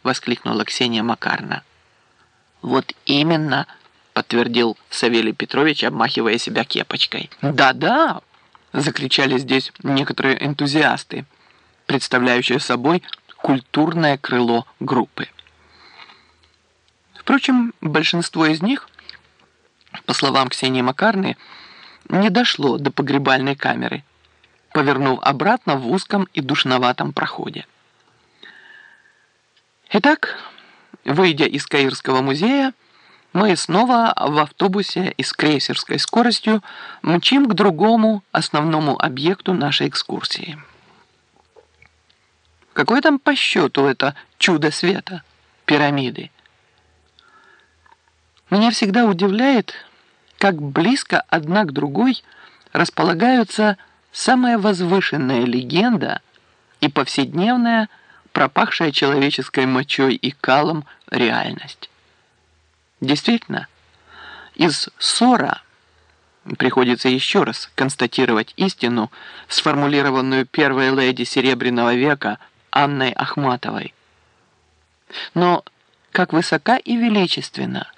— воскликнула Ксения Макарна. «Вот именно», — подтвердил Савелий Петрович, обмахивая себя кепочкой. «Да-да», — закричали здесь некоторые энтузиасты, представляющие собой культурное крыло группы. Впрочем, большинство из них, по словам Ксении Макарны, не дошло до погребальной камеры, повернув обратно в узком и душноватом проходе. Итак, выйдя из Каирского музея, мы снова в автобусе и с крейсерской скоростью мчим к другому основному объекту нашей экскурсии. Какое там по счету это чудо света, пирамиды? Меня всегда удивляет, как близко одна к другой располагаются самая возвышенная легенда и повседневная, пропахшая человеческой мочой и калом реальность. Действительно, из ссора приходится еще раз констатировать истину, сформулированную первой леди Серебряного века Анной Ахматовой. Но как высока и величественна,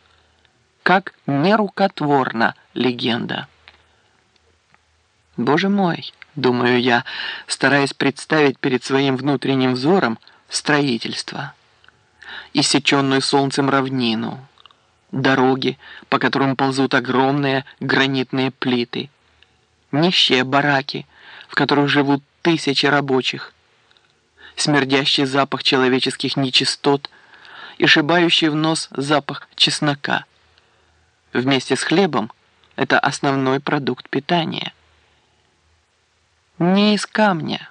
как нерукотворна легенда. Боже мой, думаю я, стараясь представить перед своим внутренним взором строительство, иссеченную солнцем равнину, дороги, по которым ползут огромные гранитные плиты, нищие бараки, в которых живут тысячи рабочих, смердящий запах человеческих нечистот и шибающий в нос запах чеснока. Вместе с хлебом это основной продукт питания. Не из камня,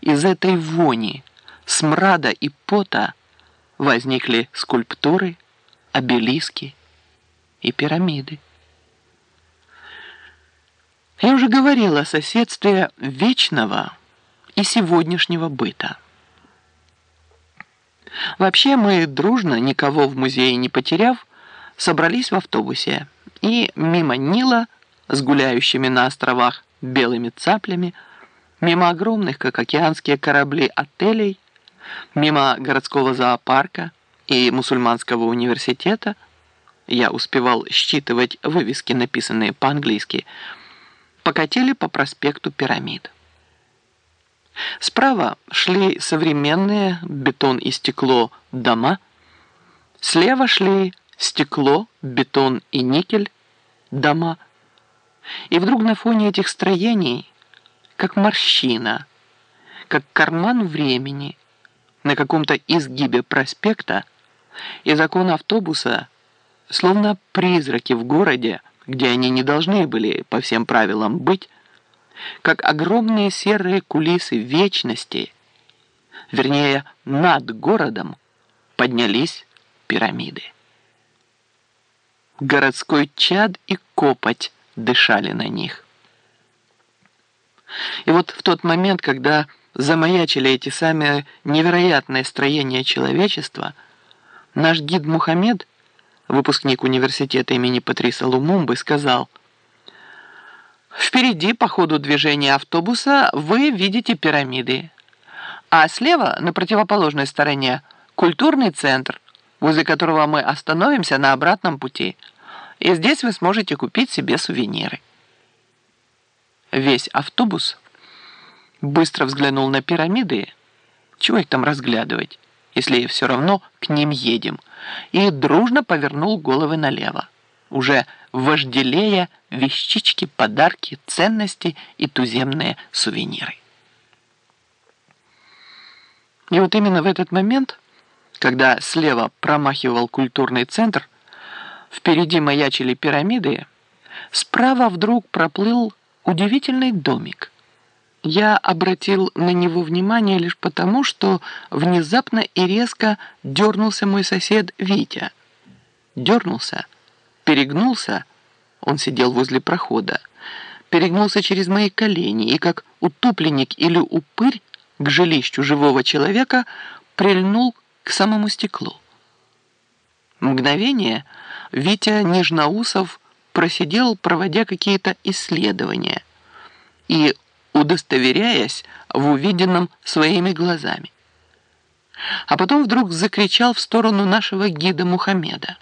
из этой вони, смрада и пота возникли скульптуры, обелиски и пирамиды. Я уже говорила о соседстве вечного и сегодняшнего быта. Вообще мы дружно, никого в музее не потеряв, собрались в автобусе и мимо Нила с гуляющими на островах белыми цаплями, мимо огромных, как океанские корабли, отелей, мимо городского зоопарка и мусульманского университета, я успевал считывать вывески, написанные по-английски, покатили по проспекту Пирамид. Справа шли современные бетон и стекло дома, слева шли стекло, бетон и никель дома. И вдруг на фоне этих строений, как морщина, как карман времени, на каком-то изгибе проспекта из окон автобуса, словно призраки в городе, где они не должны были по всем правилам быть, как огромные серые кулисы вечности, вернее, над городом, поднялись пирамиды. Городской чад и копоть дышали на них. И вот в тот момент, когда замаячили эти самые невероятные строения человечества, наш гид Мухаммед, выпускник университета имени Патриса Лумумбы, сказал – Впереди по ходу движения автобуса вы видите пирамиды. А слева, на противоположной стороне, культурный центр, возле которого мы остановимся на обратном пути. И здесь вы сможете купить себе сувениры. Весь автобус быстро взглянул на пирамиды. Чего их там разглядывать, если все равно к ним едем? И дружно повернул головы налево уже вожделея вещички, подарки, ценности и туземные сувениры. И вот именно в этот момент, когда слева промахивал культурный центр, впереди маячили пирамиды, справа вдруг проплыл удивительный домик. Я обратил на него внимание лишь потому, что внезапно и резко дернулся мой сосед Витя. Дернулся – перегнулся, он сидел возле прохода, перегнулся через мои колени и, как утопленник или упырь, к жилищу живого человека прильнул к самому стеклу. Мгновение Витя Нижноусов просидел, проводя какие-то исследования и удостоверяясь в увиденном своими глазами. а потом вдруг закричал в сторону нашего гида Мухаммеда.